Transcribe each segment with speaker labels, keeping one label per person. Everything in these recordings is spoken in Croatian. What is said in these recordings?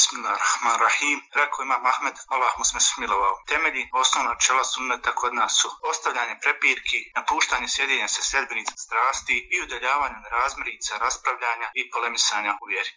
Speaker 1: Bismillahirrahmanirrahim. Rekao imam Ahmed, Allah mu sme smilovao. Temelji osnovna čela sunneta kod nas su ostavljanje prepirki, napuštanje sjedinja sa sljedbenicom strasti i udaljavanje razmirica, raspravljanja i polemisanja u vjeri.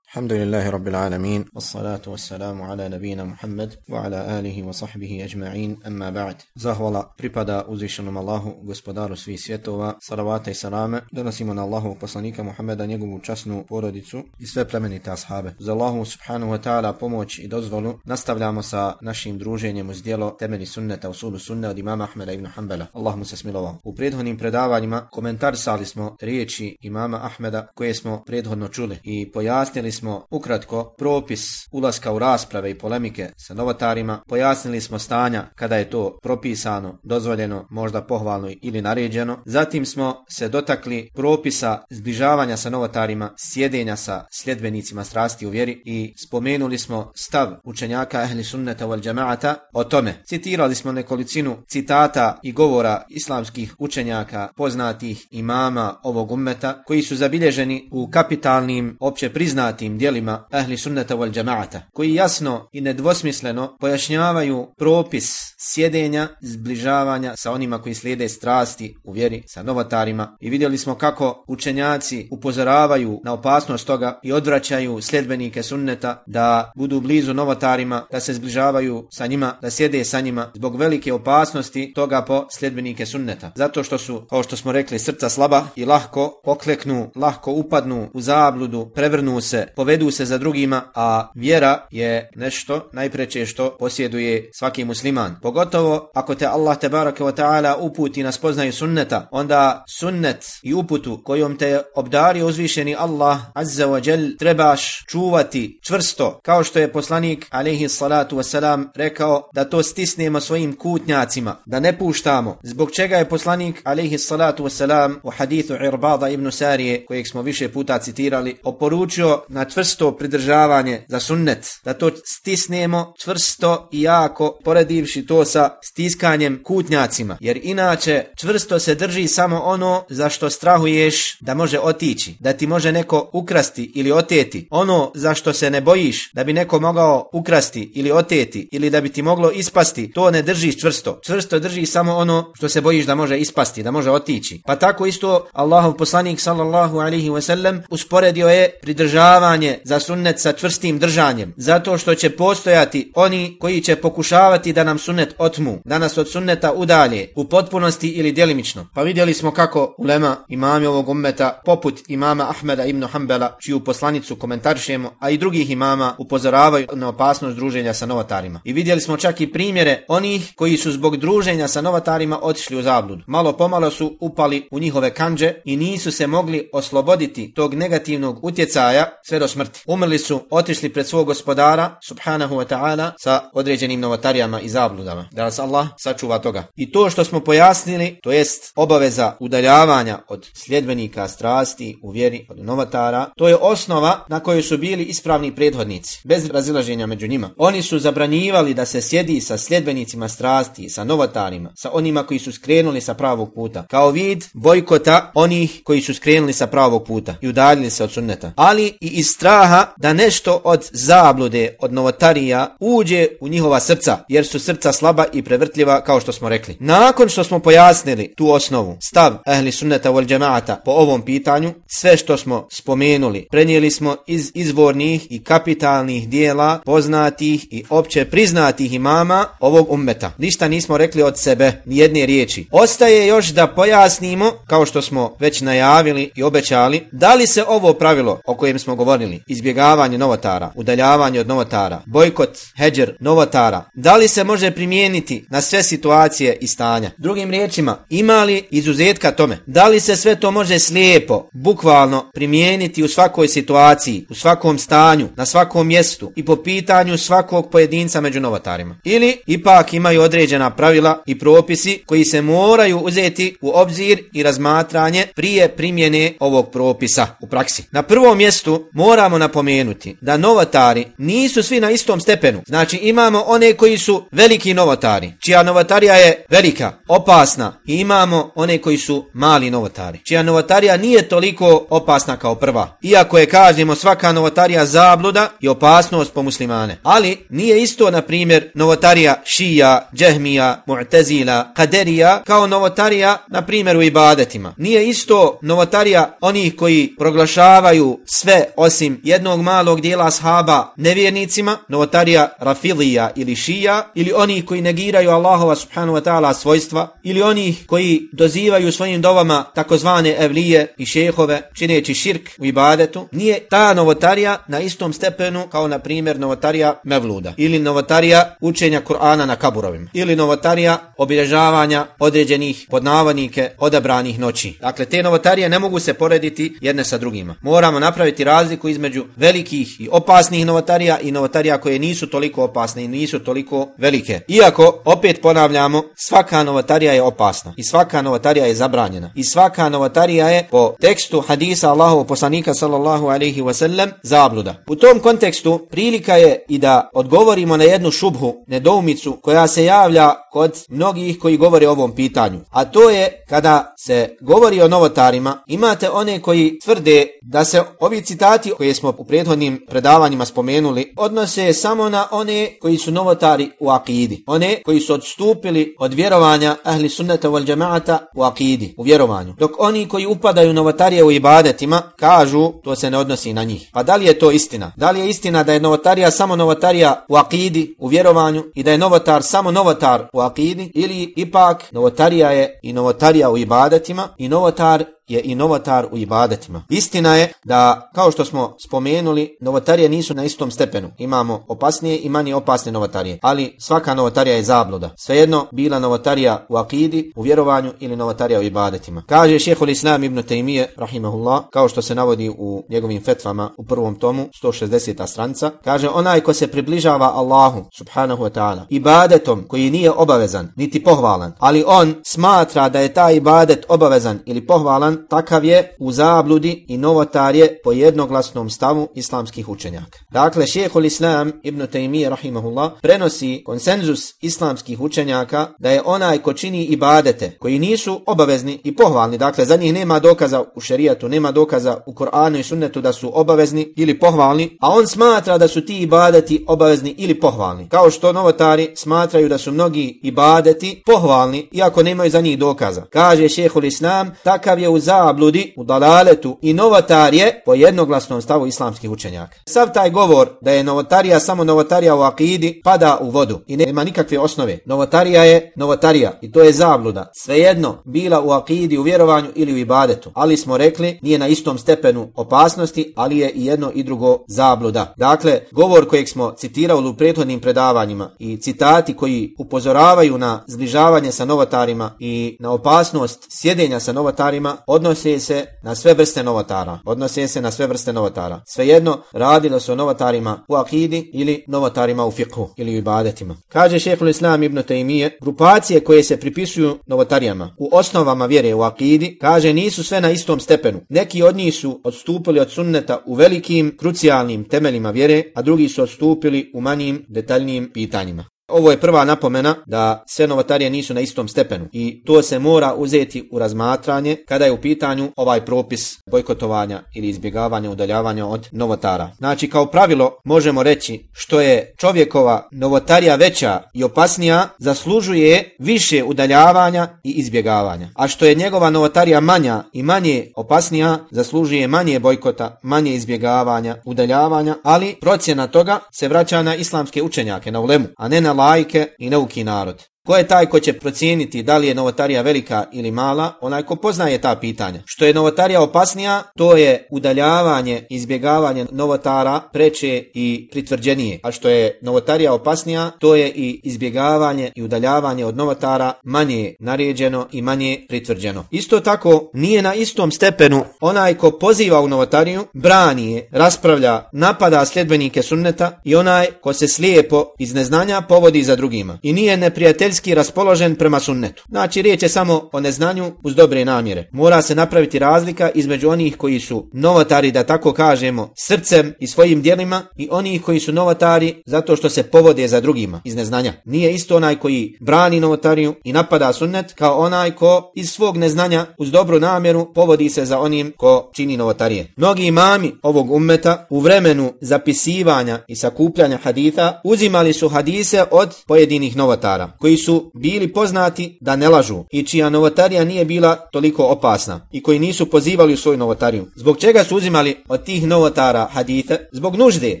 Speaker 2: الحمد لله رب العالمين والصلاة والسلام على نبينا محمد وعلى آله وصحبه أجمعين أما بعد Zahvala pripada uzvišenom Allahu, gospodaru svih svjetova, salavata i salame, donosimo na Allahu poslanika Muhammeda, njegovu časnu porodicu i sve plemenite ashabe. Za Allahu subhanahu wa ta'ala pomoć i dozvolu nastavljamo sa našim druženjem uz dijelo temeli sunneta u sudu sunne od imama Ahmeda ibn Hanbala. Allah mu se smilovao. U prethodnim predavanjima komentarisali smo riječi imama Ahmeda koje smo prethodno čuli i pojasnili smo smo ukratko propis ulaska u rasprave i polemike sa novotarima, pojasnili smo stanja kada je to propisano, dozvoljeno, možda pohvalno ili naređeno. Zatim smo se dotakli propisa zbližavanja sa novotarima, sjedenja sa sljedbenicima strasti u vjeri i spomenuli smo stav učenjaka ehli sunneta wal džemaata o tome. Citirali smo nekolicinu citata i govora islamskih učenjaka poznatih imama ovog ummeta koji su zabilježeni u kapitalnim opće priznatim drugim dijelima ahli sunnata wal džamaata, koji jasno i nedvosmisleno pojašnjavaju propis sjedenja, zbližavanja sa onima koji slijede strasti u vjeri, sa novotarima i vidjeli smo kako učenjaci upozoravaju na opasnost toga i odvraćaju sljedbenike sunneta da budu blizu novotarima, da se zbližavaju sa njima, da sjede sa njima zbog velike opasnosti toga po sljedbenike sunneta. Zato što su, kao što smo rekli, srca slaba i lahko pokleknu, lahko upadnu u zabludu, prevrnu se, povedu se za drugima, a vjera je nešto najpreće što posjeduje svaki musliman. Pogotovo ako te Allah te barake wa ta'ala uputi na spoznaju sunneta, onda sunnet i uputu kojom te obdario uzvišeni Allah azza wa jal trebaš čuvati čvrsto, kao što je poslanik alaihi salatu wasalam rekao da to stisnemo svojim kutnjacima, da ne puštamo. Zbog čega je poslanik alaihi salatu wasalam u hadithu Irbada ibn Sarije, kojeg smo više puta citirali, oporučio na čvrsto pridržavanje za sunnet, da to stisnemo čvrsto i jako, poredivši to sa stiskanjem kutnjacima, jer inače čvrsto se drži samo ono za što strahuješ da može otići, da ti može neko ukrasti ili oteti, ono za što se ne bojiš da bi neko mogao ukrasti ili oteti ili da bi ti moglo ispasti, to ne držiš čvrsto. Čvrsto drži samo ono što se bojiš da može ispasti, da može otići. Pa tako isto Allahov poslanik sallallahu alaihi wasallam usporedio je pridržavanje za sunnet sa čvrstim držanjem, zato što će postojati oni koji će pokušavati da nam sunnet otmu, da nas od sunneta udalje, u potpunosti ili djelimično. Pa vidjeli smo kako ulema imami ovog ummeta, poput imama Ahmeda ibn Hanbala, čiju poslanicu komentarišemo, a i drugih imama upozoravaju na opasnost druženja sa novotarima. I vidjeli smo čak i primjere onih koji su zbog druženja sa novotarima otišli u zablud. Malo pomalo su upali u njihove kanđe i nisu se mogli osloboditi tog negativnog utjecaja sve do smrti. Umrli su, otišli pred svog gospodara, subhanahu wa ta'ala, sa određenim novotarijama i zabludama. Da nas Allah sačuva toga. I to što smo pojasnili, to jest obaveza udaljavanja od sljedbenika strasti u vjeri od novotara, to je osnova na kojoj su bili ispravni prethodnici, bez razilaženja među njima. Oni su zabranjivali da se sjedi sa sljedbenicima strasti, sa novotarima, sa onima koji su skrenuli sa pravog puta, kao vid bojkota onih koji su skrenuli sa pravog puta i udaljili se od sunneta. Ali i iz straha da nešto od zablude, od novotarija uđe u njihova srca, jer su srca slaba i prevrtljiva kao što smo rekli. Nakon što smo pojasnili tu osnovu, stav ehli sunneta wal džemaata po ovom pitanju, sve što smo spomenuli, prenijeli smo iz izvornih i kapitalnih dijela poznatih i opće priznatih imama ovog ummeta. Ništa nismo rekli od sebe, ni jedne riječi. Ostaje još da pojasnimo, kao što smo već najavili i obećali, da li se ovo pravilo o kojem smo govorili, izbjegavanje novotara, udaljavanje od novotara, bojkot, heđer, novotara, da li se može primijeniti na sve situacije i stanja? Drugim riječima, ima li izuzetka tome? Da li se sve to može slijepo, bukvalno primijeniti u svakoj situaciji, u svakom stanju, na svakom mjestu i po pitanju svakog pojedinca među novotarima? Ili ipak imaju određena pravila i propisi koji se moraju uzeti u obzir i razmatranje prije primjene ovog propisa u praksi. Na prvom mjestu mora moramo napomenuti da novotari nisu svi na istom stepenu. Znači imamo one koji su veliki novotari, čija novotarija je velika, opasna i imamo one koji su mali novotari, čija novotarija nije toliko opasna kao prva. Iako je kažemo svaka novotarija zabluda i opasnost po muslimane. Ali nije isto na primjer novotarija šija, džehmija, mu'tezila, kaderija kao novotarija na primjer u ibadetima. Nije isto novotarija onih koji proglašavaju sve osim jednog malog dijela shaba nevjernicima, novotarija rafilija ili šija, ili onih koji negiraju Allahova subhanahu wa ta'ala svojstva, ili onih koji dozivaju svojim dovama takozvane evlije i šehove, čineći širk u ibadetu, nije ta novotarija na istom stepenu kao na primjer novotarija mevluda, ili novotarija učenja Kur'ana na kaburovima, ili novotarija obilježavanja određenih podnavanike odabranih noći. Dakle, te novotarije ne mogu se porediti jedne sa drugima. Moramo napraviti razliku između velikih i opasnih novotarija i novotarija koje nisu toliko opasne i nisu toliko velike. Iako, opet ponavljamo, svaka novotarija je opasna i svaka novotarija je zabranjena i svaka novotarija je po tekstu hadisa Allahovog poslanika sallallahu alaihi wasallam zabluda. U tom kontekstu prilika je i da odgovorimo na jednu šubhu, nedoumicu koja se javlja kod mnogih koji govore o ovom pitanju. A to je kada se govori o novotarima, imate one koji tvrde da se ovi citati koje smo u prethodnim predavanjima spomenuli odnose samo na one koji su novotari u akidi. One koji su odstupili od vjerovanja ahli sunnata wal džemaata u akidi, u vjerovanju. Dok oni koji upadaju novotarije u ibadetima kažu to se ne odnosi na njih. Pa da li je to istina? Da li je istina da je novotarija samo novotarija u akidi, u vjerovanju i da je novotar samo novotar u akidi ili ipak novotarija je i novotarija u ibadetima i novotar je i novotar u ibadetima. Istina je da, kao što smo spomenuli, novotarije nisu na istom stepenu. Imamo opasnije i manje opasne novotarije, ali svaka novotarija je zabluda. Svejedno, bila novotarija u akidi, u vjerovanju ili novotarija u ibadetima. Kaže šehol Islam ibn Taymije, rahimahullah, kao što se navodi u njegovim fetvama u prvom tomu, 160. stranca, kaže onaj ko se približava Allahu, subhanahu wa ta'ala, ibadetom koji nije obavezan, niti pohvalan, ali on smatra da je taj ibadet obavezan ili pohvalan, takav je u zabludi i novotar je po jednoglasnom stavu islamskih učenjaka. Dakle, šehol Islam ibn Taymiyyah rahimahullah prenosi konsenzus islamskih učenjaka da je onaj ko čini ibadete koji nisu obavezni i pohvalni, dakle za njih nema dokaza u šerijatu, nema dokaza u Koranu i sunnetu da su obavezni ili pohvalni, a on smatra da su ti ibadeti obavezni ili pohvalni. Kao što novotari smatraju da su mnogi ibadeti pohvalni, iako nemaju za njih dokaza. Kaže šehol Islam, takav je u zabludi, u dalaletu i novotar je po jednoglasnom stavu islamskih učenjaka. Sav taj govor da je novotarija samo novotarija u akidi pada u vodu i nema nikakve osnove. Novotarija je novotarija i to je zabluda. Svejedno bila u akidi, u vjerovanju ili u ibadetu. Ali smo rekli nije na istom stepenu opasnosti, ali je i jedno i drugo zabluda. Dakle, govor kojeg smo citirali u prethodnim predavanjima i citati koji upozoravaju na zbližavanje sa novotarima i na opasnost sjedenja sa novotarima odnose se na sve vrste novotara. Odnose se na sve vrste novotara. Svejedno, radilo se o novotarima u akidi ili novotarima u fiqhu ili u ibadetima. Kaže šehhul Islam ibn Taymije, grupacije koje se pripisuju novotarijama u osnovama vjere u akidi, kaže nisu sve na istom stepenu. Neki od njih su odstupili od sunneta u velikim, krucijalnim temeljima vjere, a drugi su odstupili u manjim, detaljnijim pitanjima. Ovo je prva napomena da sve novotarije nisu na istom stepenu i to se mora uzeti u razmatranje kada je u pitanju ovaj propis bojkotovanja ili izbjegavanja udaljavanja od novotara. Znači kao pravilo možemo reći što je čovjekova novotarija veća i opasnija zaslužuje više udaljavanja i izbjegavanja. A što je njegova novotarija manja i manje opasnija zaslužuje manje bojkota, manje izbjegavanja, udaljavanja, ali procjena toga se vraća na islamske učenjake, na ulemu, a ne na lajke i neuki narod. Ko je taj ko će procijeniti da li je novotarija velika ili mala? Onaj ko poznaje ta pitanja. Što je novotarija opasnija, to je udaljavanje, izbjegavanje novotara preče i pritvrđenije. A što je novotarija opasnija, to je i izbjegavanje i udaljavanje od novotara manje naređeno i manje pritvrđeno. Isto tako, nije na istom stepenu onaj ko poziva u novotariju, brani je, raspravlja, napada sljedbenike sunneta i onaj ko se slijepo iz neznanja povodi za drugima. I nije neprijatelj neprijateljski raspoložen prema sunnetu. Znači riječ je samo o neznanju uz dobre namjere. Mora se napraviti razlika između onih koji su novotari, da tako kažemo, srcem i svojim djelima i onih koji su novotari zato što se povode za drugima iz neznanja. Nije isto onaj koji brani novotariju i napada sunnet kao onaj ko iz svog neznanja uz dobru namjeru povodi se za onim ko čini novotarije. Mnogi imami ovog ummeta u vremenu zapisivanja i sakupljanja haditha uzimali su hadise od pojedinih novotara koji bili poznati da ne lažu i čija novotarija nije bila toliko opasna i koji nisu pozivali u svoju novotariju. Zbog čega su uzimali od tih novotara hadithe? Zbog nužde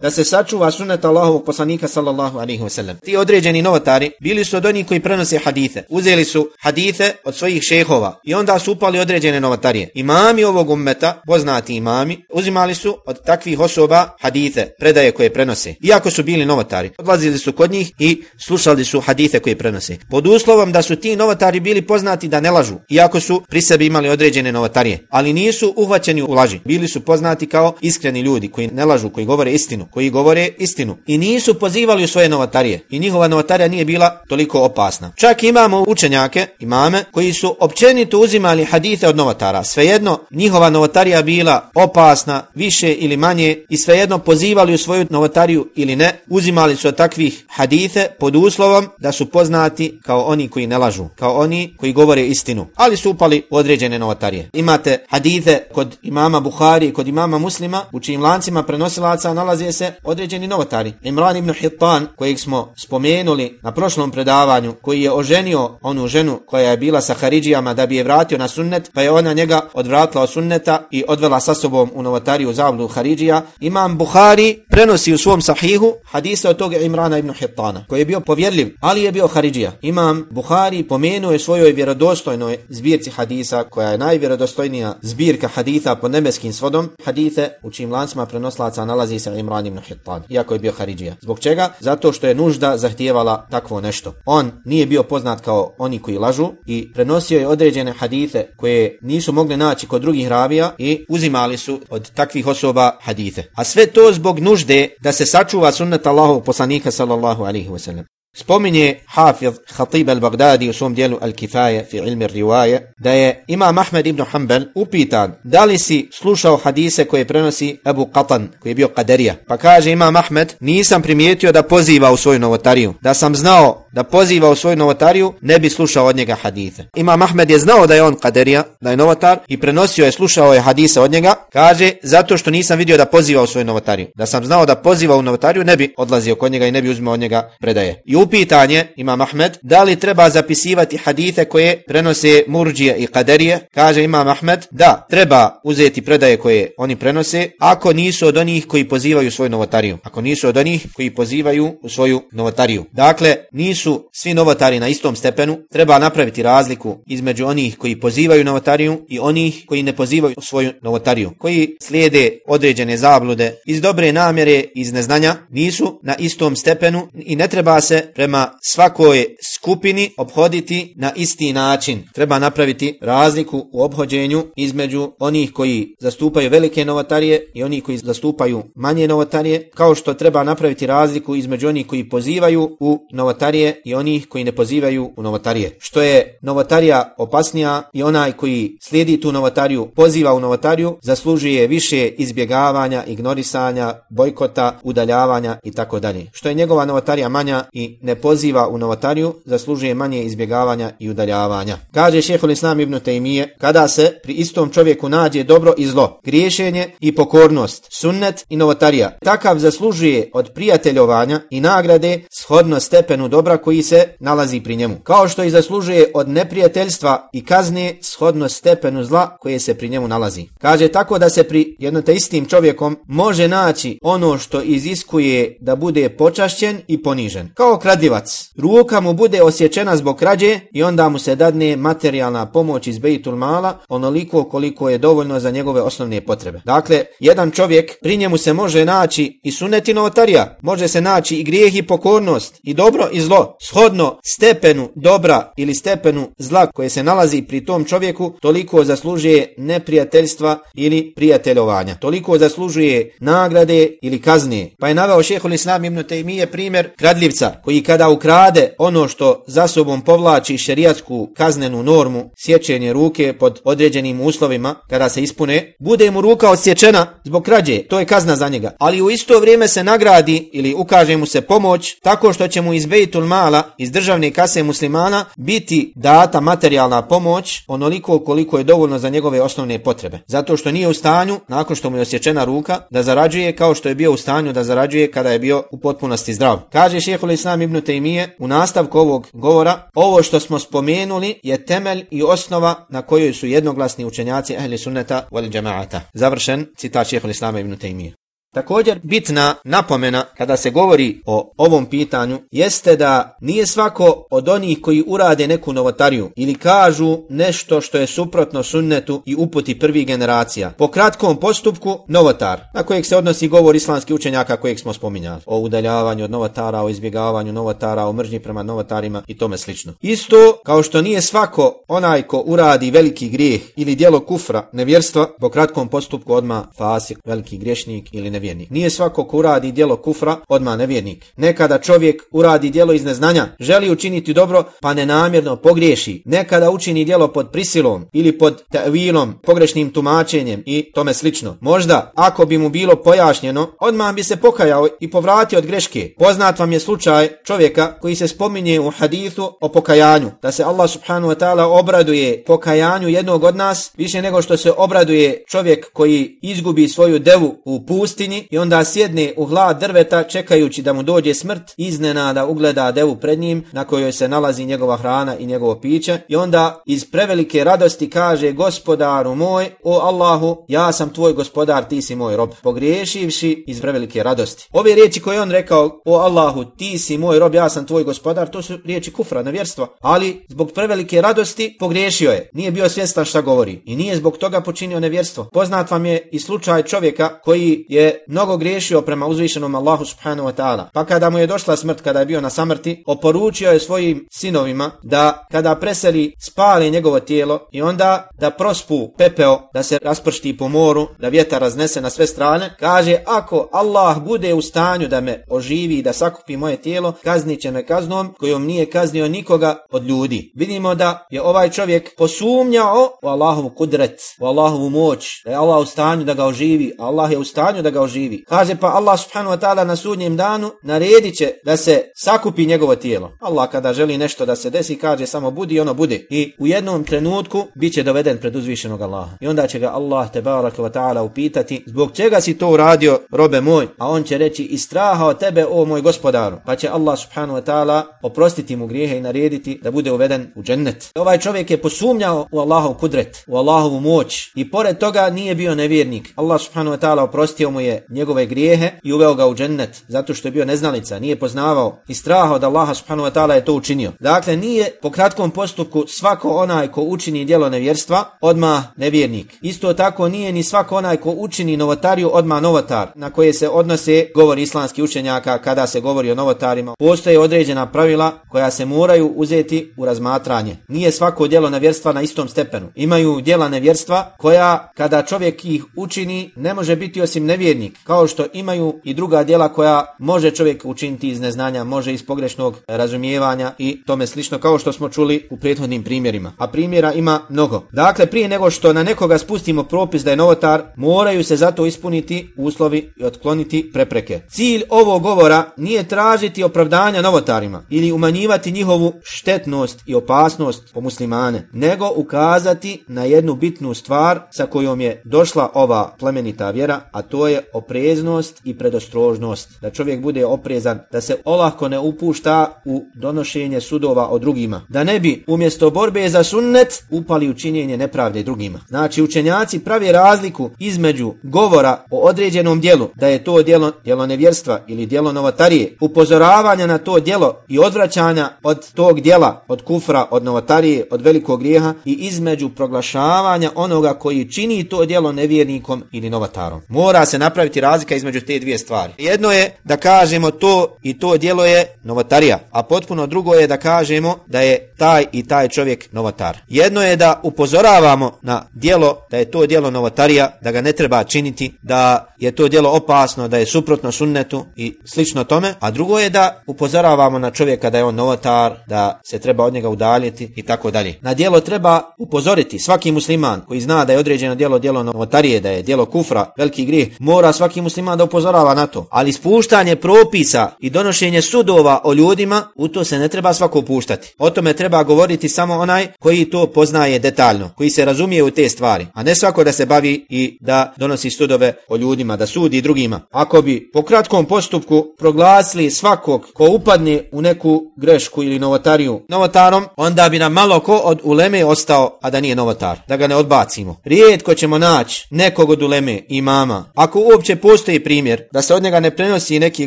Speaker 2: da se sačuva sunnet Allahovog poslanika sallallahu alaihi wasallam. Ti određeni novotari bili su od onih koji prenose hadithe. Uzeli su hadithe od svojih šehova i onda su upali određene novotarije. Imami ovog ummeta, poznati imami, uzimali su od takvih osoba hadithe, predaje koje prenose. Iako su bili novotari, odlazili su kod njih i slušali su hadithe koje prenose. Pod uslovom da su ti novotari bili poznati da ne lažu, iako su pri sebi imali određene novotarije, ali nisu uhvaćeni u laži. Bili su poznati kao iskreni ljudi koji ne lažu, koji govore istinu, koji govore istinu i nisu pozivali u svoje novotarije i njihova novotarija nije bila toliko opasna. Čak imamo učenjake, imame, koji su općenito uzimali hadithe od novotara. Svejedno njihova novotarija bila opasna, više ili manje i svejedno pozivali u svoju novotariju ili ne, uzimali su od takvih hadithe pod uslovom da su poznati kao oni koji ne lažu, kao oni koji govore istinu, ali su upali u određene novotarije. Imate hadithe kod imama Buhari, kod imama Muslima, u čijim lancima prenosilaca nalaze se određeni novotari. Imran ibn Hittan, kojeg smo spomenuli na prošlom predavanju, koji je oženio onu ženu koja je bila sa Haridžijama da bi je vratio na sunnet, pa je ona njega odvratila od sunneta i odvela sa sobom u novotariju zablu Haridžija. Imam Buhari prenosi u svom sahihu hadise od toga Imrana ibn Hittana, koji je bio povjerljiv, ali je bio Haridžija. Imam Buhari pomenuo je svojoj vjerodostojnoj zbirci hadisa, koja je najvjerodostojnija zbirka haditha po nebeskim svodom, hadite u čim lancima prenoslaca nalazi se Imran ibn Hittan, iako je bio Haridžija. Zbog čega? Zato što je nužda zahtijevala takvo nešto. On nije bio poznat kao oni koji lažu i prenosio je određene hadite koje nisu mogli naći kod drugih ravija i uzimali su od takvih osoba hadite. A sve to zbog nužde da se sačuva sunnet Allahov poslanika sallallahu alaihi wasallam. Spominje Hafiz Khatib al-Baghdadi u svom dijelu Al-Kifaje fi ilmi rivaje da je Imam Ahmed ibn Hanbal upitan da li si slušao hadise koje prenosi Abu Qatan koji je bio kaderija. Pa kaže Imam Ahmed nisam primijetio da poziva u svoju novotariju. Da sam znao da poziva u svoju novotariju ne bi slušao od njega hadise. Imam Ahmed je znao da je on kaderija, da je novotar i prenosio je, slušao je hadise od njega. Kaže zato što nisam vidio da poziva u svoju novotariju. Da sam znao da poziva u novotariju ne bi odlazio kod njega i ne bi uzimao od njega predaje. Upitanje Imam Ahmed da li treba zapisivati hadite koje prenose murđije i kaderije. Kaže Imam Ahmed da treba uzeti predaje koje oni prenose ako nisu od onih koji pozivaju svoju novotariju. Ako nisu od onih koji pozivaju u svoju novotariju. Dakle, nisu su svi novotari na istom stepenu, treba napraviti razliku između onih koji pozivaju novotariju i onih koji ne pozivaju svoju novotariju, koji slijede određene zablude iz dobre namjere, iz neznanja, nisu na istom stepenu i ne treba se prema svakoj skupini obhoditi na isti način. Treba napraviti razliku u obhođenju između onih koji zastupaju velike novotarije i onih koji zastupaju manje novotarije, kao što treba napraviti razliku između onih koji pozivaju u novotarije i onih koji ne pozivaju u novotarije. Što je novotarija opasnija i onaj koji slijedi tu novotariju, poziva u novotariju, zaslužuje više izbjegavanja, ignorisanja, bojkota, udaljavanja i tako dalje. Što je njegova novotarija manja i ne poziva u novotariju, zaslužuje manje izbjegavanja i udaljavanja. Kaže šehol Islam ibn Taymije, kada se pri istom čovjeku nađe dobro i zlo, griješenje i pokornost, sunnet i novotarija, takav zaslužuje od prijateljovanja i nagrade shodno stepenu dobra koji se nalazi pri njemu. Kao što i zaslužuje od neprijateljstva i kazne shodno stepenu zla koje se pri njemu nalazi. Kaže tako da se pri jednote istim čovjekom može naći ono što iziskuje da bude počašćen i ponižen. Kao kradljivac. Ruka mu bude osjećena zbog krađe i onda mu se dadne materijalna pomoć iz Bejtul Mala onoliko koliko je dovoljno za njegove osnovne potrebe. Dakle, jedan čovjek pri njemu se može naći i sunet i novotarija, može se naći i grijeh i pokornost i dobro i zlo shodno stepenu dobra ili stepenu zla koje se nalazi pri tom čovjeku, toliko zaslužuje neprijateljstva ili prijateljovanja. Toliko zaslužuje nagrade ili kazne. Pa je naveo šehol Islam ibn Tejmije primjer kradljivca koji kada ukrade ono što što za sobom povlači šerijatsku kaznenu normu sječenje ruke pod određenim uslovima kada se ispune, bude mu ruka odsječena zbog krađe, to je kazna za njega. Ali u isto vrijeme se nagradi ili ukaže mu se pomoć tako što će mu iz Bejtul Mala, iz državne kase muslimana, biti data materijalna pomoć onoliko koliko je dovoljno za njegove osnovne potrebe. Zato što nije u stanju, nakon što mu je osječena ruka, da zarađuje kao što je bio u stanju da zarađuje kada je bio u potpunosti zdrav. Kaže šehol Islam ibn Taymije u nastavku ovog govora, ovo što smo spomenuli je temelj i osnova na kojoj su jednoglasni učenjaci ehli sunneta wal džemaata. Završen citat šehol Islama ibn Taymije. Također bitna napomena kada se govori o ovom pitanju jeste da nije svako od onih koji urade neku novotariju ili kažu nešto što je suprotno sunnetu i uputi prvih generacija. Po kratkom postupku novotar na kojeg se odnosi govor islamskih učenjaka kojeg smo spominjali. O udaljavanju od novotara, o izbjegavanju novotara, o mržnji prema novotarima i tome slično. Isto kao što nije svako onaj ko uradi veliki grijeh ili djelo kufra nevjerstva po kratkom postupku odma fasik, veliki griješnik ili nevjernik nevjernik. Nije svako ko uradi djelo kufra odmah nevjernik. Nekada čovjek uradi djelo iz neznanja, želi učiniti dobro pa nenamjerno pogriješi. Nekada učini djelo pod prisilom ili pod tevilom, pogrešnim tumačenjem i tome slično. Možda ako bi mu bilo pojašnjeno, odmah bi se pokajao i povratio od greške. Poznat vam je slučaj čovjeka koji se spominje u hadithu o pokajanju. Da se Allah subhanahu wa ta'ala obraduje pokajanju jednog od nas više nego što se obraduje čovjek koji izgubi svoju devu u pustinji i onda sjedne u hlad drveta čekajući da mu dođe smrt, iznenada ugleda devu pred njim na kojoj se nalazi njegova hrana i njegovo piće i onda iz prevelike radosti kaže gospodaru moj, o Allahu, ja sam tvoj gospodar, ti si moj rob, pogriješivši iz prevelike radosti. Ove riječi koje on rekao, o Allahu, ti si moj rob, ja sam tvoj gospodar, to su riječi kufra, nevjerstva, ali zbog prevelike radosti pogriješio je, nije bio svjestan šta govori i nije zbog toga počinio nevjerstvo. Poznat vam je i slučaj čovjeka koji je mnogo griješio prema uzvišenom Allahu subhanahu wa ta'ala. Pa kada mu je došla smrt, kada je bio na samrti, oporučio je svojim sinovima da kada preseli spali njegovo tijelo i onda da prospu pepeo, da se raspršti po moru, da vjetar raznese na sve strane, kaže ako Allah bude u stanju da me oživi i da sakupi moje tijelo, kaznit će me kaznom kojom nije kaznio nikoga od ljudi. Vidimo da je ovaj čovjek posumnjao u Allahovu kudret, u Allahovu moć, da je Allah u stanju da ga oživi, Allah je u stanju da ga oživi živi. Kaže pa Allah subhanahu wa ta'ala na sudnjem danu naredit će da se sakupi njegovo tijelo. Allah kada želi nešto da se desi kaže samo budi i ono bude. I u jednom trenutku bit će doveden pred uzvišenog Allaha. I onda će ga Allah te wa ta'ala upitati zbog čega si to uradio robe moj? A on će reći iz straha od tebe o moj gospodaru. Pa će Allah subhanahu wa ta'ala oprostiti mu grijehe i narediti da bude uveden u džennet. Ovaj čovjek je posumnjao u Allahov kudret, u Allahovu moć i pored toga nije bio nevjernik. Allah subhanahu wa ta'ala oprostio mu je njegove grijehe i uveo ga u džennet zato što je bio neznalica, nije poznavao i straha od Allaha subhanahu wa ta'ala je to učinio. Dakle, nije po kratkom postupku svako onaj ko učini djelo nevjerstva odma nevjernik. Isto tako nije ni svako onaj ko učini novotariju odma novotar na koje se odnose govor islamskih učenjaka kada se govori o novotarima. Postoje određena pravila koja se moraju uzeti u razmatranje. Nije svako djelo nevjerstva na istom stepenu. Imaju djela nevjerstva koja kada čovjek ih učini ne može biti osim nevjernik kao što imaju i druga djela koja može čovjek učiniti iz neznanja, može iz pogrešnog razumijevanja i tome slično kao što smo čuli u prethodnim primjerima. A primjera ima mnogo. Dakle, prije nego što na nekoga spustimo propis da je novotar, moraju se zato ispuniti uslovi i otkloniti prepreke. Cilj ovog govora nije tražiti opravdanja novotarima ili umanjivati njihovu štetnost i opasnost po muslimane, nego ukazati na jednu bitnu stvar sa kojom je došla ova plemenita vjera, a to je opreznost i predostrožnost. Da čovjek bude oprezan, da se olako ne upušta u donošenje sudova o drugima. Da ne bi umjesto borbe za sunnet upali u činjenje nepravde drugima. Znači učenjaci pravi razliku između govora o određenom dijelu, da je to djelo, djelo nevjerstva ili djelo novotarije, upozoravanja na to djelo i odvraćanja od tog djela, od kufra, od novotarije, od velikog grijeha i između proglašavanja onoga koji čini to djelo nevjernikom ili novotarom. Mora se napraviti napraviti razlika između te dvije stvari. Jedno je da kažemo to i to djelo je novotarija, a potpuno drugo je da kažemo da je taj i taj čovjek novotar. Jedno je da upozoravamo na djelo, da je to djelo novotarija, da ga ne treba činiti, da je to djelo opasno, da je suprotno sunnetu i slično tome, a drugo je da upozoravamo na čovjeka da je on novotar, da se treba od njega udaljiti i tako dalje. Na djelo treba upozoriti svaki musliman koji zna da je određeno djelo djelo novotarije, da je djelo kufra, veliki grijeh, mora svaki musliman da upozorava na to. Ali spuštanje propisa i donošenje sudova o ljudima, u to se ne treba svako upuštati. O tome treba govoriti samo onaj koji to poznaje detaljno, koji se razumije u te stvari, a ne svako da se bavi i da donosi sudove o ljudima, da sudi drugima. Ako bi po kratkom postupku proglasili svakog ko upadne u neku grešku ili novotariju novotarom, onda bi nam malo ko od uleme ostao, a da nije novotar, da ga ne odbacimo. Rijetko ćemo naći nekog od uleme imama, ako uopće postoji primjer da se od njega ne prenosi neki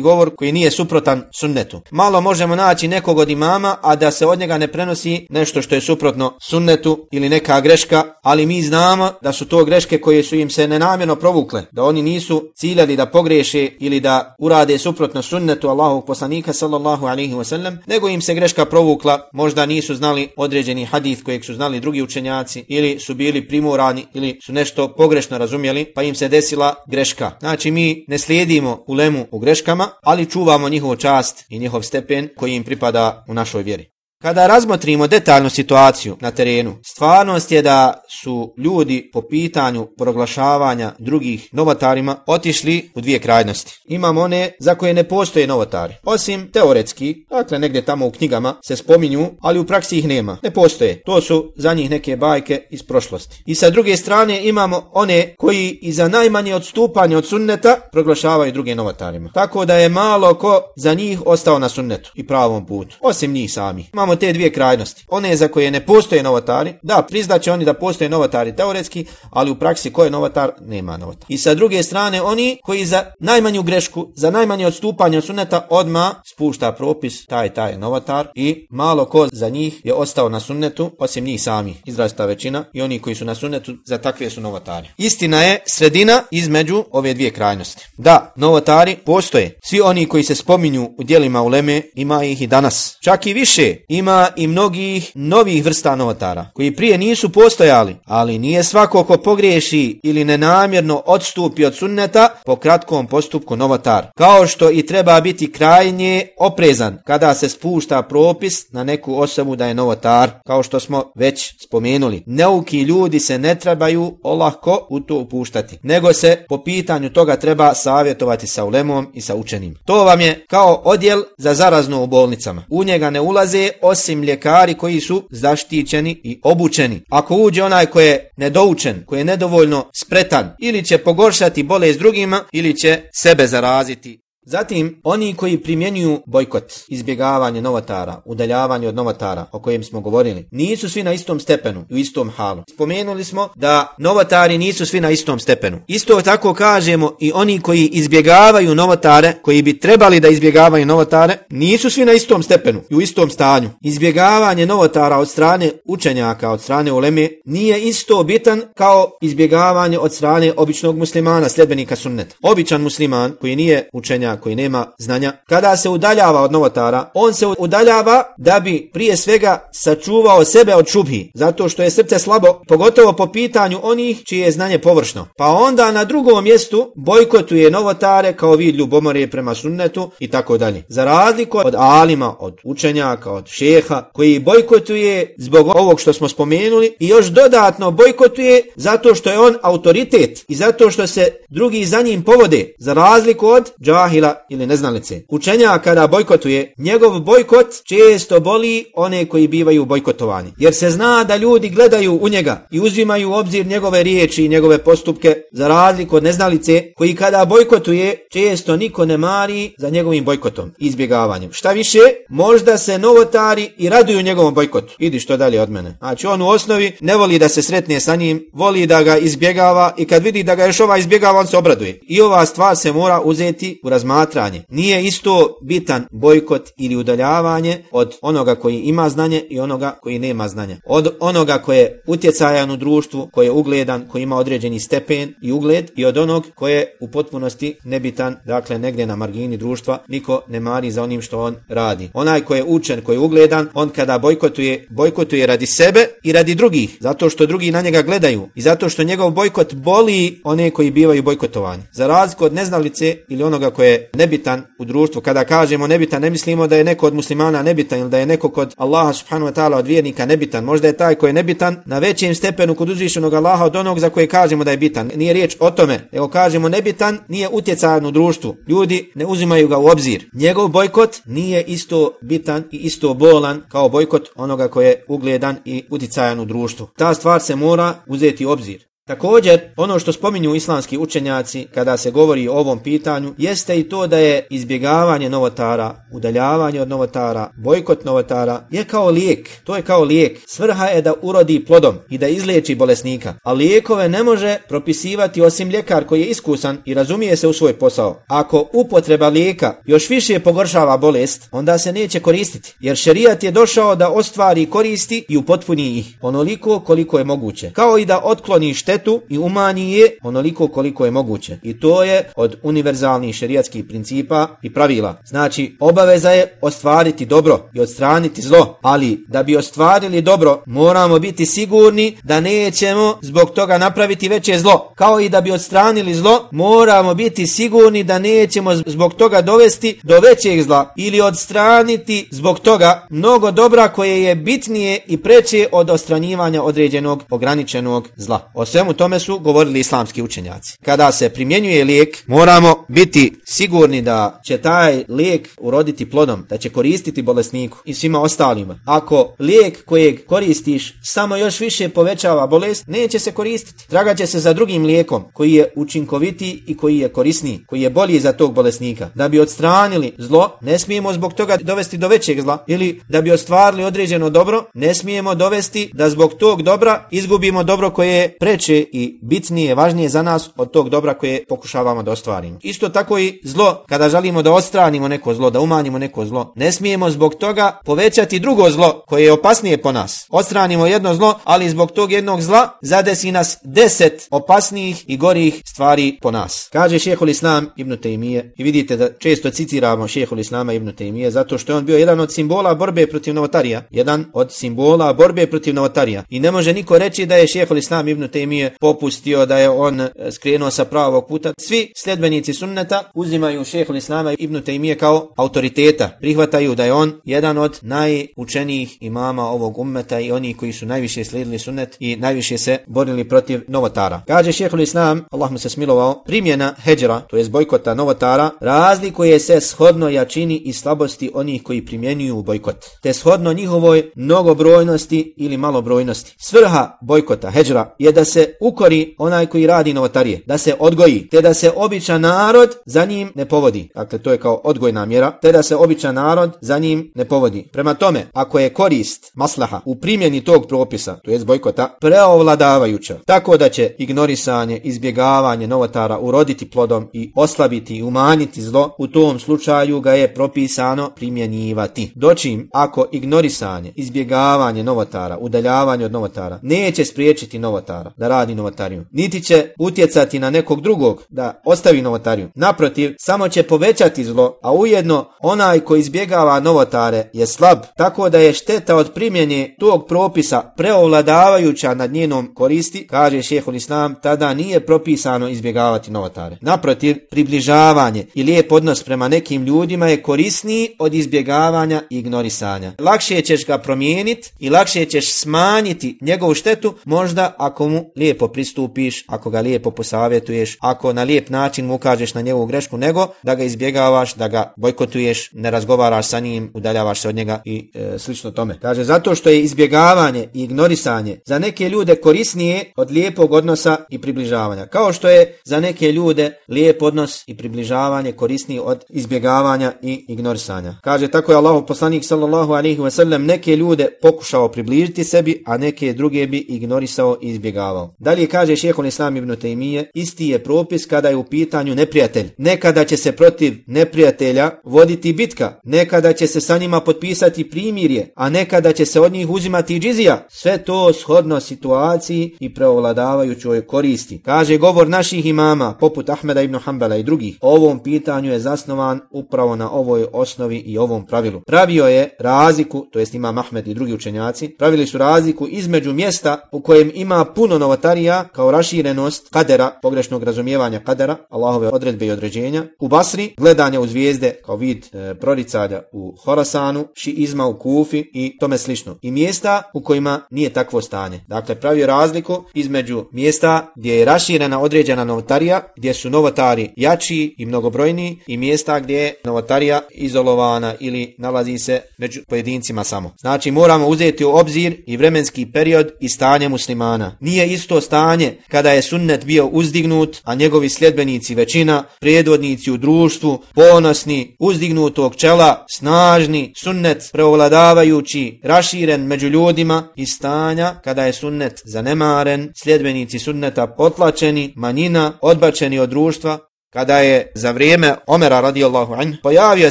Speaker 2: govor koji nije suprotan sunnetu. Malo možemo naći nekog od imama, a da se od njega ne prenosi nešto što je suprotno sunnetu ili neka greška, ali mi znamo da su to greške koje su im se nenamjerno provukle, da oni nisu ciljali da pogreše ili da urade suprotno sunnetu Allahovog poslanika sallallahu alaihi wasallam, nego im se greška provukla, možda nisu znali određeni hadith kojeg su znali drugi učenjaci ili su bili primorani ili su nešto pogrešno razumjeli pa im se desila greška. Znači mi ne slijedimo ulemu u greškama, ali čuvamo njihovu čast i njihov stepen koji im pripada u našoj vjeri. Kada razmotrimo detaljnu situaciju na terenu, stvarnost je da su ljudi po pitanju proglašavanja drugih novotarima otišli u dvije krajnosti. Imamo one za koje ne postoje novotari, osim teoretski, dakle negdje tamo u knjigama se spominju, ali u praksi ih nema. Ne postoje. To su za njih neke bajke iz prošlosti. I sa druge strane imamo one koji i za najmanje odstupanje od sunneta proglašavaju druge novotarima. Tako da je malo ko za njih ostao na sunnetu i pravom putu, osim njih sami imamo te dvije krajnosti. One za koje ne postoje novotari, da, priznaće oni da postoje novotari teoretski, ali u praksi ko je novotar, nema novotar. I sa druge strane, oni koji za najmanju grešku, za najmanje odstupanje od suneta odma spušta propis, taj taj novotar i malo ko za njih je ostao na sunnetu, osim njih sami, izrazita većina i oni koji su na sunnetu, za takve su novotari. Istina je sredina između ove dvije krajnosti. Da, novotari postoje. Svi oni koji se spominju u dijelima uleme, ima ih i danas. Čak i više, ima i mnogih novih vrsta novotara, koji prije nisu postojali, ali nije svako ko pogriješi ili nenamjerno odstupi od sunneta po kratkom postupku novotar. Kao što i treba biti krajnje oprezan kada se spušta propis na neku osobu da je novotar, kao što smo već spomenuli. Neuki ljudi se ne trebaju olahko u to upuštati, nego se po pitanju toga treba savjetovati sa ulemom i sa učenim. To vam je kao odjel za zarazno u bolnicama. U njega ne ulaze osim ljekari koji su zaštićeni i obučeni. Ako uđe onaj koji je nedoučen, koji je nedovoljno spretan, ili će pogoršati bolest drugima, ili će sebe zaraziti Zatim, oni koji primjenjuju bojkot, izbjegavanje novotara, udaljavanje od novotara, o kojem smo govorili, nisu svi na istom stepenu, u istom halu. Spomenuli smo da novotari nisu svi na istom stepenu. Isto tako kažemo i oni koji izbjegavaju novotare, koji bi trebali da izbjegavaju novotare, nisu svi na istom stepenu i u istom stanju. Izbjegavanje novotara od strane učenjaka, od strane uleme, nije isto bitan kao izbjegavanje od strane običnog muslimana, sljedbenika sunneta. Običan musliman koji nije učenjak, koji nema znanja, kada se udaljava od novotara, on se udaljava da bi prije svega sačuvao sebe od šubhi, zato što je srce slabo, pogotovo po pitanju onih čije je znanje površno. Pa onda na drugom mjestu bojkotuje novotare kao vid ljubomore prema sunnetu i tako dalje. Za razliku od alima, od učenjaka, od šeha, koji bojkotuje zbog ovog što smo spomenuli i još dodatno bojkotuje zato što je on autoritet i zato što se drugi za njim povode, za razliku od džahila ili neznalice. Učenja kada bojkotuje, njegov bojkot često boli one koji bivaju bojkotovani. Jer se zna da ljudi gledaju u njega i uzimaju u obzir njegove riječi i njegove postupke za razliku od neznalice koji kada bojkotuje često niko ne mari za njegovim bojkotom i izbjegavanjem. Šta više, možda se novotari i raduju njegovom bojkotu. Idi što dalje od mene. Znači on u osnovi ne voli da se sretne sa njim, voli da ga izbjegava i kad vidi da ga još ova izbjegava on se obraduje. I ova stvar se mora uzeti u razmatranje razmatranje. Nije isto bitan bojkot ili udaljavanje od onoga koji ima znanje i onoga koji nema znanja. Od onoga koji je utjecajan u društvu, koji je ugledan, koji ima određeni stepen i ugled i od onog koji je u potpunosti nebitan, dakle negdje na margini društva, niko ne mari za onim što on radi. Onaj koji je učen, koji je ugledan, on kada bojkotuje, bojkotuje radi sebe i radi drugih, zato što drugi na njega gledaju i zato što njegov bojkot boli one koji bivaju bojkotovani. Za razliku od neznalice ili onoga koji nebitan u društvu, kada kažemo nebitan, ne mislimo da je neko od muslimana nebitan ili da je neko kod Allaha subhanahu wa ta'ala od vjernika nebitan. Možda je taj koji je nebitan na većem stepenu kod uzvišenog Allaha od onog za koje kažemo da je bitan. Nije riječ o tome. Evo kažemo nebitan, nije utjecajan u društvu. Ljudi ne uzimaju ga u obzir. Njegov bojkot nije isto bitan i isto bolan kao bojkot onoga koji je ugledan i utjecajan u društvu. Ta stvar se mora uzeti u obzir. Također, ono što spominju islamski učenjaci kada se govori o ovom pitanju, jeste i to da je izbjegavanje novotara, udaljavanje od novotara, bojkot novotara, je kao lijek. To je kao lijek. Svrha je da urodi plodom i da izliječi bolesnika. A lijekove ne može propisivati osim ljekar koji je iskusan i razumije se u svoj posao. Ako upotreba lijeka još više pogoršava bolest, onda se neće koristiti. Jer šerijat je došao da ostvari koristi i upotpuni ih onoliko koliko je moguće. Kao i da otkloni štetu štetu i umanji je onoliko koliko je moguće. I to je od univerzalnih šerijatskih principa i pravila. Znači, obaveza je ostvariti dobro i odstraniti zlo, ali da bi ostvarili dobro, moramo biti sigurni da nećemo zbog toga napraviti veće zlo. Kao i da bi odstranili zlo, moramo biti sigurni da nećemo zbog toga dovesti do većeg zla ili odstraniti zbog toga mnogo dobra koje je bitnije i preće od ostranjivanja određenog ograničenog zla. O svemu tome su govorili islamski učenjaci. Kada se primjenjuje lijek, moramo biti sigurni da će taj lijek uroditi plodom, da će koristiti bolesniku i svima ostalima. Ako lijek kojeg koristiš samo još više povećava bolest, neće se koristiti. Traga će se za drugim lijekom koji je učinkovitiji i koji je korisniji, koji je bolji za tog bolesnika. Da bi odstranili zlo, ne smijemo zbog toga dovesti do većeg zla ili da bi ostvarili određeno dobro, ne smijemo dovesti da zbog tog dobra izgubimo dobro koje je preče i bitnije, važnije za nas od tog dobra koje pokušavamo da ostvarimo. Isto tako i zlo, kada želimo da ostranimo neko zlo, da umanjimo neko zlo, ne smijemo zbog toga povećati drugo zlo koje je opasnije po nas. Ostranimo jedno zlo, ali zbog tog jednog zla zadesi nas deset opasnijih i gorih stvari po nas. Kaže šehol Islam ibn Taymije i vidite da često citiramo šehol Islama ibn Taymije zato što je on bio jedan od simbola borbe protiv novotarija. Jedan od simbola borbe protiv novotarija. I ne može niko reći da je šehol Islam ibn Taymije popustio, da je on e, skrenuo sa pravog puta. Svi sljedbenici sunneta uzimaju šehol Islama ibn Taymije kao autoriteta. Prihvataju da je on jedan od najučenijih imama ovog ummeta i oni koji su najviše slijedili sunnet i najviše se borili protiv novotara. Kaže šehol Islam, Allah mu se smilovao, primjena heđera, to je bojkota novotara, razlikuje se shodno jačini i slabosti onih koji primjenjuju bojkot, te shodno njihovoj mnogobrojnosti ili malobrojnosti. Svrha bojkota heđera je da se ukori onaj koji radi novotarije, da se odgoji, te da se običan narod za njim ne povodi. Dakle, to je kao odgojna mjera, te da se običan narod za njim ne povodi. Prema tome, ako je korist maslaha u primjeni tog propisa, to je bojkota, preovladavajuća, tako da će ignorisanje, izbjegavanje novotara uroditi plodom i oslabiti i umanjiti zlo, u tom slučaju ga je propisano primjenjivati. Dočim, ako ignorisanje, izbjegavanje novotara, udaljavanje od novotara, neće spriječiti novotara da novotariju. Niti će utjecati na nekog drugog da ostavi novotariju. Naprotiv, samo će povećati zlo, a ujedno onaj koji izbjegava novotare je slab, tako da je šteta od primjene tog propisa preovladavajuća nad njenom koristi, kaže šehol Islam, tada nije propisano izbjegavati novotare. Naprotiv, približavanje i lijep odnos prema nekim ljudima je korisniji od izbjegavanja i ignorisanja. Lakše ćeš ga promijeniti i lakše ćeš smanjiti njegovu štetu, možda ako mu lijepo pristupiš, ako ga lijepo posavjetuješ, ako na lijep način mu ukažeš na njegovu grešku, nego da ga izbjegavaš, da ga bojkotuješ, ne razgovaraš sa njim, udaljavaš se od njega i e, slično tome. Kaže, zato što je izbjegavanje i ignorisanje za neke ljude korisnije od lijepog odnosa i približavanja. Kao što je za neke ljude lijep odnos i približavanje korisniji od izbjegavanja i ignorisanja. Kaže, tako je Allah poslanik sallallahu alaihi wasallam neke ljude pokušao približiti sebi, a neke druge bi ignorisao i izbjegavao. Dalje kaže šehol Islam ibn Taymije, isti je propis kada je u pitanju neprijatelj. Nekada će se protiv neprijatelja voditi bitka, nekada će se sa njima potpisati primirje, a nekada će se od njih uzimati džizija. Sve to shodno situaciji i preovladavajućoj koristi. Kaže govor naših imama, poput Ahmeda ibn Hanbala i drugih, ovom pitanju je zasnovan upravo na ovoj osnovi i ovom pravilu. Pravio je razliku, to jest imam Ahmed i drugi učenjaci, pravili su razliku između mjesta u kojem ima puno novotarija kao raširenost kadera, pogrešnog razumijevanja kadera, Allahove odredbe i određenja, u Basri gledanje u zvijezde kao vid e, proricalja u Horasanu, šiizma u Kufi i tome slično. I mjesta u kojima nije takvo stanje. Dakle, pravio razliku između mjesta gdje je raširena određena novotarija, gdje su novotari jači i mnogobrojniji i mjesta gdje je novotarija izolovana ili nalazi se među pojedincima samo. Znači moramo uzeti u obzir i vremenski period i stanje muslimana. Nije isto stanje kada je sunnet bio uzdignut, a njegovi sljedbenici većina, predvodnici u društvu, ponosni, uzdignutog čela, snažni, sunnet preovladavajući, raširen među ljudima i stanja kada je sunnet zanemaren, sljedbenici sunneta potlačeni, manjina, odbačeni od društva, kada je za vrijeme Omera radijallahu anhu pojavio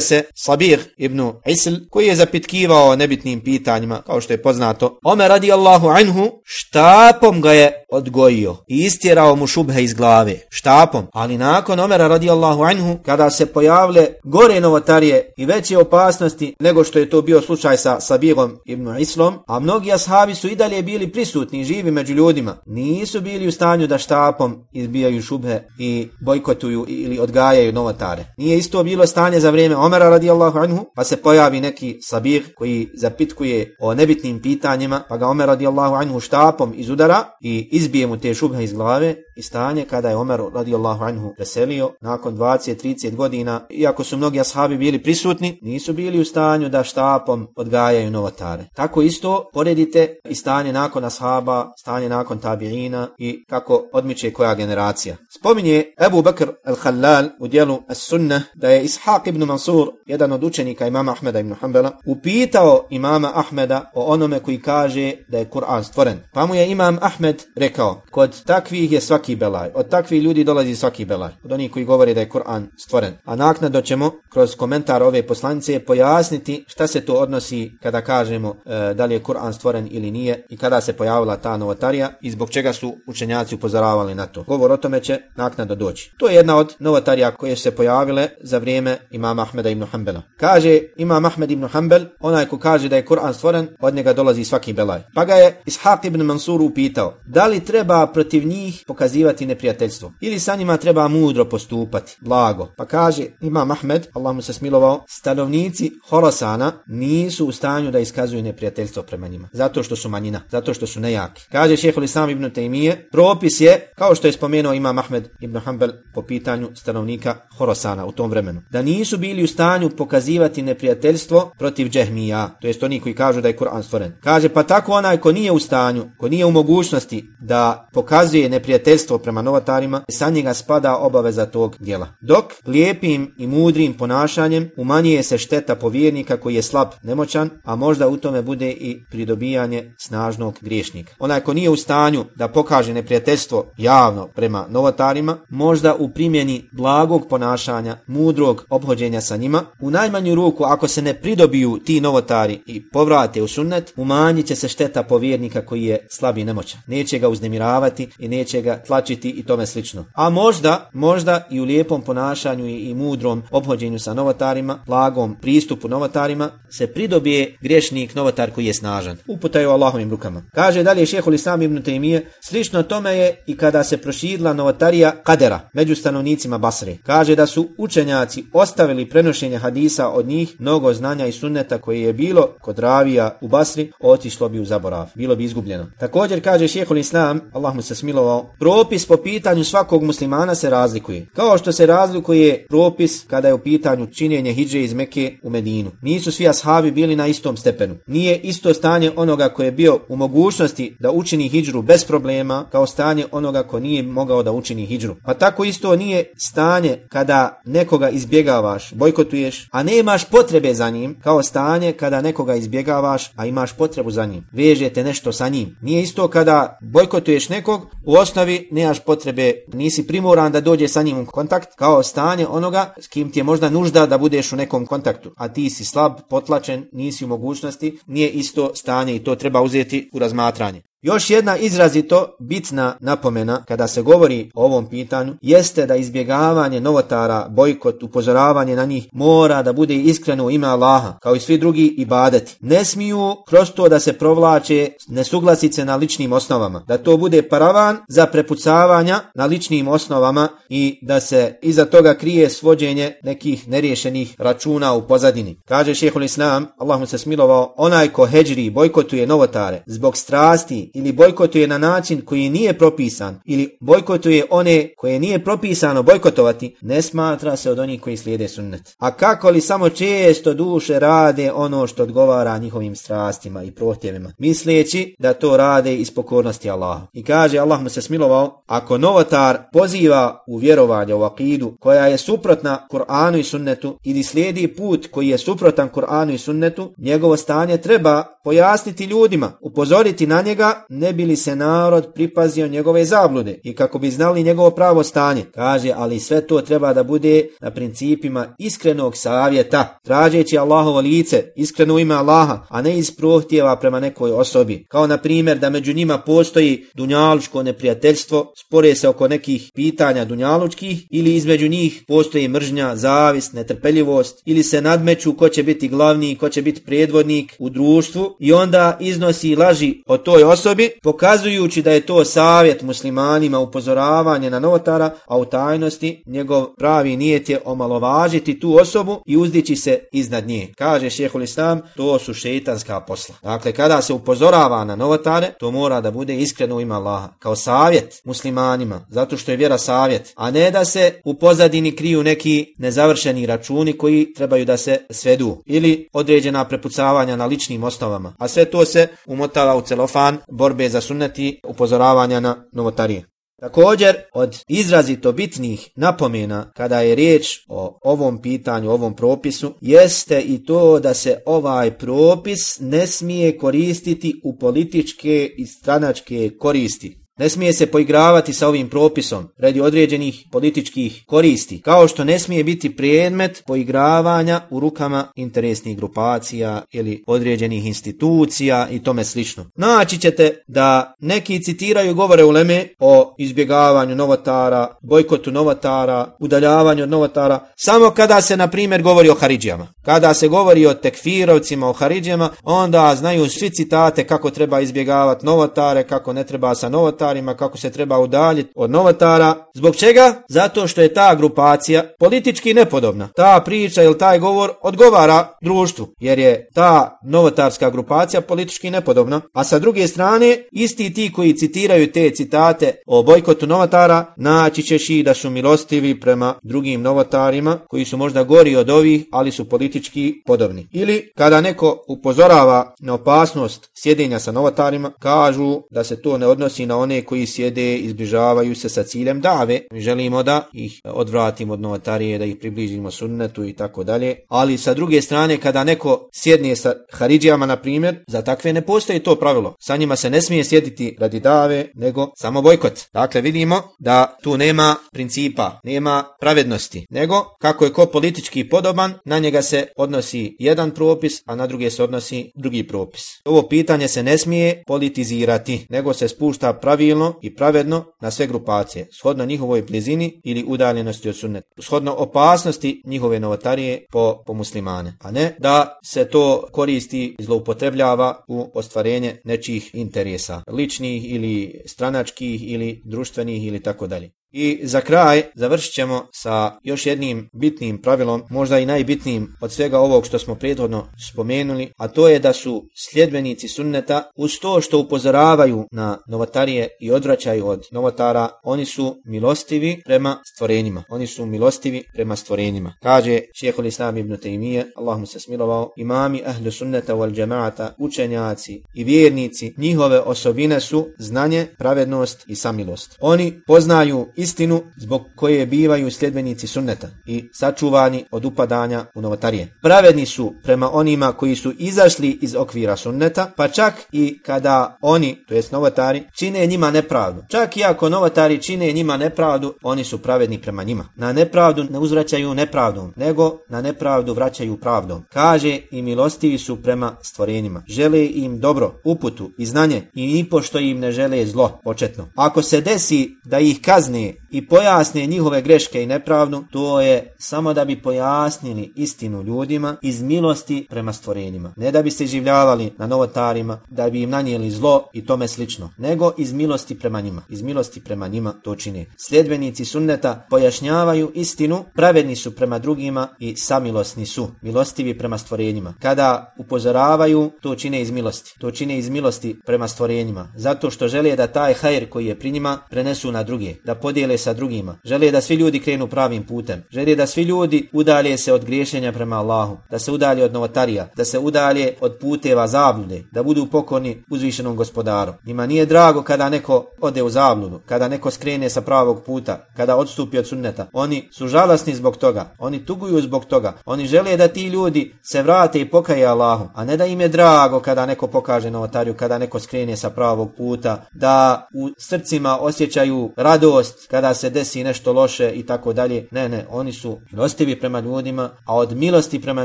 Speaker 2: se Sabir ibn Isl koji je zapitkivao nebitnim pitanjima kao što je poznato. Omer radijallahu anhu štapom ga je odgojio i istjerao mu šubhe iz glave. Štapom. Ali nakon Omera radijallahu anhu kada se pojavile gore novotarije i veće opasnosti nego što je to bio slučaj sa Sabirom ibn Islom, a mnogi ashabi su i dalje bili prisutni živi među ljudima, nisu bili u stanju da štapom izbijaju šubhe i bojkotuju ili odgajaju novotare. Nije isto bilo stanje za vrijeme Omera radijallahu anhu, pa se pojavi neki sabir koji zapitkuje o nebitnim pitanjima, pa ga Omer radijallahu anhu štapom izudara i izbije mu te šubhe iz glave i stanje kada je Omer radijallahu anhu preselio nakon 20-30 godina, iako su mnogi ashabi bili prisutni, nisu bili u stanju da štapom odgajaju novotare. Tako isto poredite i stanje nakon ashaba, stanje nakon tabiina i kako odmiče koja generacija. Spominje Ebu Bakr al Halal u dijelu As-Sunnah da je Ishaq ibn Mansur, jedan od učenika imama Ahmeda ibn Hanbala, upitao imama Ahmeda o onome koji kaže da je Kur'an stvoren. Pa mu je imam Ahmed rekao, kod takvih je svaki belaj, od takvih ljudi dolazi svaki belaj, od onih koji govore da je Kur'an stvoren. A naknadno ćemo kroz komentar ove poslanice pojasniti šta se to odnosi kada kažemo e, da li je Kur'an stvoren ili nije i kada se pojavila ta novotarija i zbog čega su učenjaci upozoravali na to. Govor o tome će naknadno doći. To je jedna od novotarija koje se pojavile za vrijeme imama Ahmeda ibn Hanbala. Kaže imam Ahmed ibn Hanbal, onaj ko kaže da je Kur'an stvoren, od njega dolazi svaki belaj. Pa ga je Ishaq ibn Mansur upitao, da li treba protiv njih pokazivati neprijateljstvo ili sa njima treba mudro postupati, blago. Pa kaže imam Ahmed, Allah mu se smilovao, stanovnici Horosana nisu u stanju da iskazuju neprijateljstvo prema njima, zato što su manjina, zato što su nejaki. Kaže šehol Islam ibn Taymije, propis je, kao što je spomenuo imam Ahmed ibn Hanbal po pitanju stanovnika Horosana u tom vremenu. Da nisu bili u stanju pokazivati neprijateljstvo protiv džehmija, to jest oni koji kažu da je Kur'an stvoren. Kaže pa tako onaj ko nije u stanju, ko nije u mogućnosti da pokazuje neprijateljstvo prema novatarima, sa njega spada obaveza tog djela. Dok lijepim i mudrim ponašanjem umanjuje se šteta povjernika koji je slab, nemoćan, a možda u tome bude i pridobijanje snažnog griješnika. Onaj ko nije u stanju da pokaže neprijateljstvo javno prema novotarima, možda u primjeni blagog ponašanja, mudrog obhođenja sa njima, u najmanju ruku ako se ne pridobiju ti novotari i povrate u sunnet, umanjit će se šteta povjernika koji je slab i nemoćan. Neće ga uznemiravati i neće ga tlačiti i tome slično. A možda, možda i u lijepom ponašanju i, mudrom obhođenju sa novotarima, blagom pristupu novotarima, se pridobije griješnik novotar koji je snažan. Uputaju Allahovim rukama. Kaže dalje šehol Islam ibn Taymije, slično tome je i kada se proširila novotarija kadera među stanovnicima Basre. Kaže da su učenjaci ostavili prenošenje hadisa od njih, mnogo znanja i sunneta koje je bilo kod ravija u Basri, otišlo bi u zaborav, bilo bi izgubljeno. Također kaže šehol Islam, Allah mu se smilovao, propis po pitanju svakog muslimana se razlikuje. Kao što se razlikuje propis kada je u pitanju činjenje hidže iz Mekke u Medinu. Nisu svi ashabi bili na istom stepenu. Nije isto stanje onoga koji je bio u mogućnosti da učini hidžru bez problema kao stanje onoga ko nije mogao da učini hidžru. Pa tako isto nije je stanje kada nekoga izbjegavaš, bojkotuješ, a nemaš potrebe za njim, kao stanje kada nekoga izbjegavaš, a imaš potrebu za njim. Vežete nešto sa njim. Nije isto kada bojkotuješ nekog, u osnovi nemaš potrebe, nisi primoran da dođe sa njim u kontakt, kao stanje onoga s kim ti je možda nužda da budeš u nekom kontaktu, a ti si slab, potlačen, nisi u mogućnosti, nije isto stanje i to treba uzeti u razmatranje. Još jedna izrazito bitna napomena kada se govori o ovom pitanju jeste da izbjegavanje novotara, bojkot, upozoravanje na njih mora da bude iskreno u ime Allaha, kao i svi drugi ibadeti. Ne smiju kroz to da se provlače nesuglasice na ličnim osnovama, da to bude paravan za prepucavanja na ličnim osnovama i da se iza toga krije svođenje nekih neriješenih računa u pozadini. Kaže šehol Islam, Allah mu se smilovao, onaj ko heđri bojkotuje novotare zbog strasti ili bojkotuje na način koji nije propisan ili bojkotuje one koje nije propisano bojkotovati, ne smatra se od onih koji slijede sunnet. A kako li samo često duše rade ono što odgovara njihovim strastima i prohtjevima, misleći da to rade iz pokornosti Allaha. I kaže Allah mu se smilovao, ako novotar poziva u vjerovanje u akidu koja je suprotna Kur'anu i sunnetu ili slijedi put koji je suprotan Kur'anu i sunnetu, njegovo stanje treba pojasniti ljudima, upozoriti na njega ne bi li se narod pripazio njegove zablude i kako bi znali njegovo pravo stanje. Kaže, ali sve to treba da bude na principima iskrenog savjeta, tražeći Allahovo lice, iskreno ime Allaha, a ne iz prohtjeva prema nekoj osobi. Kao na primjer da među njima postoji dunjalučko neprijateljstvo, spore se oko nekih pitanja dunjalučkih ili između njih postoji mržnja, zavis, netrpeljivost ili se nadmeću ko će biti glavni, ko će biti predvodnik u društvu i onda iznosi laži o toj osobi osobi, pokazujući da je to savjet muslimanima upozoravanje na novotara, a u tajnosti njegov pravi nijet je omalovažiti tu osobu i uzdići se iznad nje. Kaže šehol Islam, to su šeitanska posla. Dakle, kada se upozorava na novotare, to mora da bude iskreno u ima Allaha, kao savjet muslimanima, zato što je vjera savjet, a ne da se u pozadini kriju neki nezavršeni računi koji trebaju da se svedu ili određena prepucavanja na ličnim osnovama, a sve to se umotava u celofan borbe za sunneti upozoravanja na novotarije. Također, od izrazito bitnih napomena kada je riječ o ovom pitanju, ovom propisu, jeste i to da se ovaj propis ne smije koristiti u političke i stranačke koristi. Ne smije se poigravati sa ovim propisom radi određenih političkih koristi, kao što ne smije biti predmet poigravanja u rukama interesnih grupacija ili određenih institucija i tome slično. Naći ćete da neki citiraju govore u Leme o izbjegavanju novotara, bojkotu novotara, udaljavanju od novotara, samo kada se, na primjer, govori o Haridžijama. Kada se govori o tekfirovcima, o Haridžijama, onda znaju svi citate kako treba izbjegavati novotare, kako ne treba sa novotarima, novotarima, kako se treba udaljiti od novotara. Zbog čega? Zato što je ta grupacija politički nepodobna. Ta priča ili taj govor odgovara društvu, jer je ta novotarska grupacija politički nepodobna. A sa druge strane, isti ti koji citiraju te citate o bojkotu novotara, naći ćeš i da su milostivi prema drugim novotarima, koji su možda gori od ovih, ali su politički podobni. Ili kada neko upozorava na opasnost sjedenja sa novotarima, kažu da se to ne odnosi na one koji sjede izbližavaju se sa ciljem dave. Mi želimo da ih odvratimo od novatarije, da ih približimo sunnetu i tako dalje. Ali sa druge strane, kada neko sjedne sa Haridžijama, na primjer, za takve ne postoji to pravilo. Sa njima se ne smije sjediti radi dave, nego samo bojkot. Dakle, vidimo da tu nema principa, nema pravednosti, nego kako je ko politički podoban, na njega se odnosi jedan propis, a na druge se odnosi drugi propis. Ovo pitanje se ne smije politizirati, nego se spušta pravi pravilno i pravedno na sve grupacije, shodno njihovoj blizini ili udaljenosti od sunneta, shodno opasnosti njihove novotarije po, po muslimane, a ne da se to koristi i zloupotrebljava u ostvarenje nečih interesa, ličnih ili stranačkih ili društvenih ili tako dalje. I za kraj završit ćemo sa još jednim bitnim pravilom, možda i najbitnijim od svega ovog što smo prethodno spomenuli, a to je da su sljedbenici sunneta uz to što upozoravaju na novotarije i odvraćaju od novotara, oni su milostivi prema stvorenjima. Oni su milostivi prema stvorenjima. Kaže šehol Islam ibn Taymije, Allah mu se smilovao, imami ahlu sunneta wal džemaata, učenjaci i vjernici, njihove osobine su znanje, pravednost i samilost. Oni poznaju istinu zbog koje bivaju sljedbenici sunneta i sačuvani od upadanja u novotarije. Pravedni su prema onima koji su izašli iz okvira sunneta, pa čak i kada oni, to jest novotari, čine njima nepravdu. Čak i ako novotari čine njima nepravdu, oni su pravedni prema njima. Na nepravdu ne uzvraćaju nepravdom, nego na nepravdu vraćaju pravdom. Kaže i milostivi su prema stvorenjima. Žele im dobro, uputu i znanje i nipošto im ne žele zlo početno. Ako se desi da ih kazne i pojasne njihove greške i nepravdu, to je samo da bi pojasnili istinu ljudima iz milosti prema stvorenjima. Ne da bi se življavali na novotarima, da bi im nanijeli zlo i tome slično, nego iz milosti prema njima. Iz milosti prema njima to čine. Sljedbenici sunneta pojašnjavaju istinu, pravedni su prema drugima i samilosni su, milostivi prema stvorenjima. Kada upozoravaju, to čine iz milosti. To čine iz milosti prema stvorenjima. Zato što žele da taj hajr koji je pri njima prenesu na druge, da podijele sa drugima. Žele da svi ljudi krenu pravim putem. Žele da svi ljudi udalje se od griješenja prema Allahu, da se udalje od novotarija, da se udalje od puteva zablude, da budu pokorni uzvišenom gospodaru. Njima nije drago kada neko ode u zabludu, kada neko skrene sa pravog puta, kada odstupi od sunneta. Oni su žalosni zbog toga, oni tuguju zbog toga, oni žele da ti ljudi se vrate i pokaje Allahu, a ne da im je drago kada neko pokaže novotariju, kada neko skrene sa pravog puta, da u srcima osjećaju radost kada se desi nešto loše i tako dalje. Ne, ne, oni su milostivi prema ljudima, a od milosti prema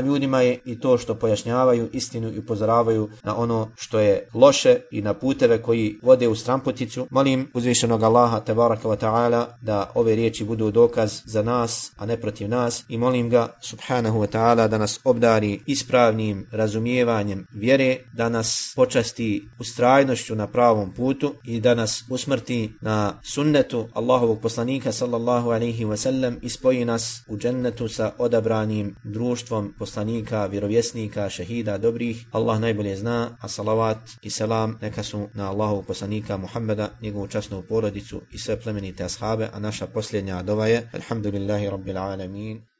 Speaker 2: ljudima je i to što pojašnjavaju istinu i upozoravaju na ono što je loše i na puteve koji vode u stramputicu. Molim uzvišenog Allaha tebaraka wa ta'ala da ove riječi budu dokaz za nas, a ne protiv nas i molim ga subhanahu wa ta'ala da nas obdari ispravnim razumijevanjem vjere, da nas počasti ustrajnošću na pravom putu i da nas usmrti na sunnetu Allahovog poslanika sallallahu alaihi wa sallam i spoji nas u džennetu sa odabranim društvom poslanika, vjerovjesnika, šehida, dobrih. Allah najbolje zna, a salavat i selam neka su na Allahovog poslanika Muhammeda, njegovu časnu porodicu i sve plemenite ashabe, a naša posljednja dova je Alhamdulillahi Rabbil Alamin.